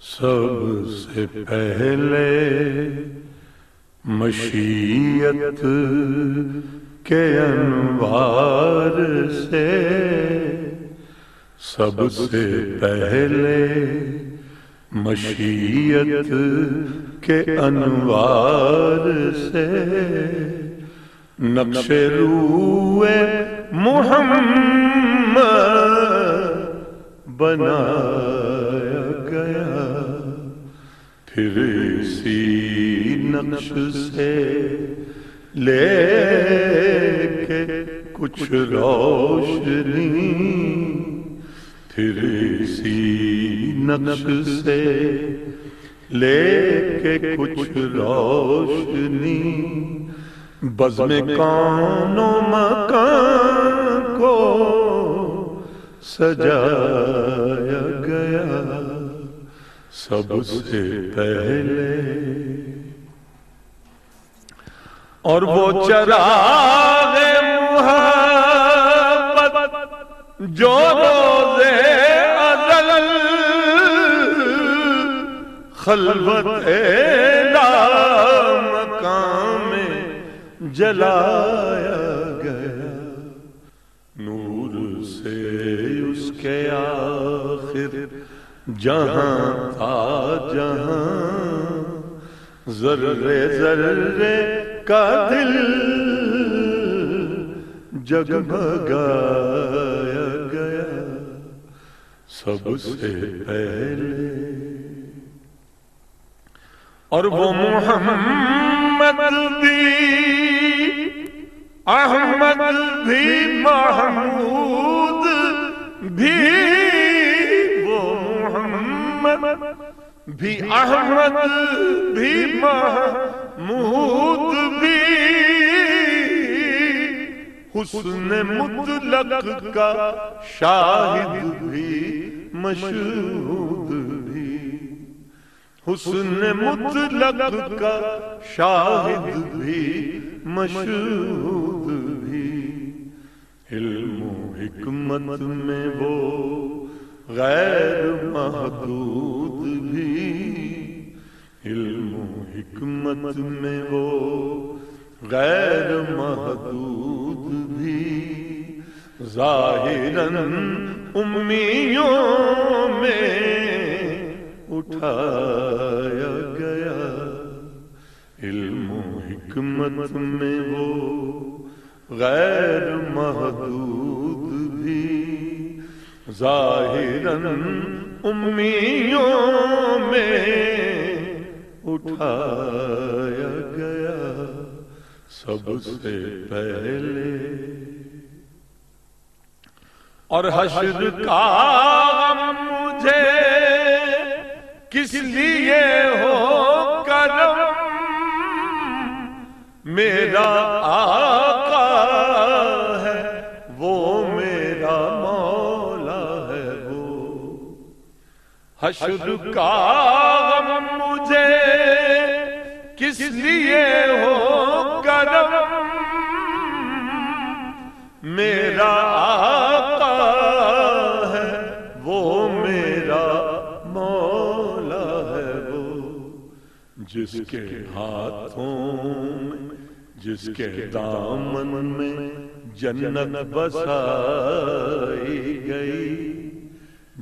سب سے پہلے مشیت کے انوار سے، سب سے پہلے مشیت کے انوار سے، نقش روئے محمد بنایا گیا۔ پھر اسی نقش سے لے کے کچھ روشنی۔ پھر اسی نقش سے لے کے کچھ روشنی۔ بزم کون و مکان کو سجایا گیا۔ سب سے پہلے۔ اور وہ چراغ محبت جو روزے ازل خلوت اے مقام میں کے آخر، جہاں تھا جہاں۔ ذرے ذرے کا دل جگمگایا گیا۔ سب سے پہلے۔ اور وہ محمد بھی، احمد بھی محمود بھی احمد، بھی محمود، بھی حسن مطلق کا شاہد بھی، مشہود بھی۔ حسن مطلق کا شاہد بھی، مشہود بھی۔ علم و حکمت میں وہ غیر محدود بھی۔ علم و حکمت میں وہ غیر محدود بھی۔ ظاہراً امیوں میں اٹھایا گیا۔ علم و حکمت میں وہ غیر محدود ظاہراً امیوں میں اٹھایا گیا سب سے پہلے۔ اور حشر کا مجھے کس لیے ہو کرم؟ میرا آقا حشر کا مجھے کس لیے ہو کرم میرا آقا ہے وہ میرا مولا ہے وہ۔ جس کے ہاتھوں میں جس کے دامن میں جنت بسائی گئی۔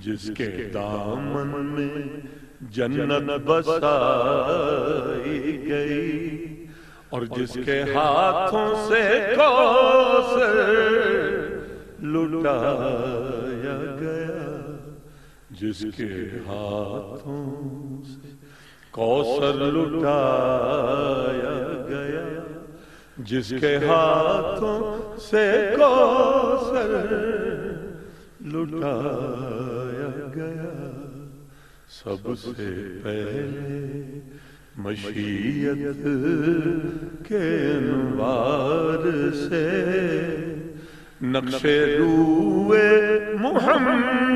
جس کے دامن میں جنت بسائی گئی اور جس کے ہاتھوں سے کوسر لٹایا گیا۔ جس کے ہاتھوں سے کوسر لٹایا گیا۔ جس کے ہاتھوں سے کوسر لٹایا گیا۔ سب سے پہلے مشیت کے انوار سے نقش روئے محمد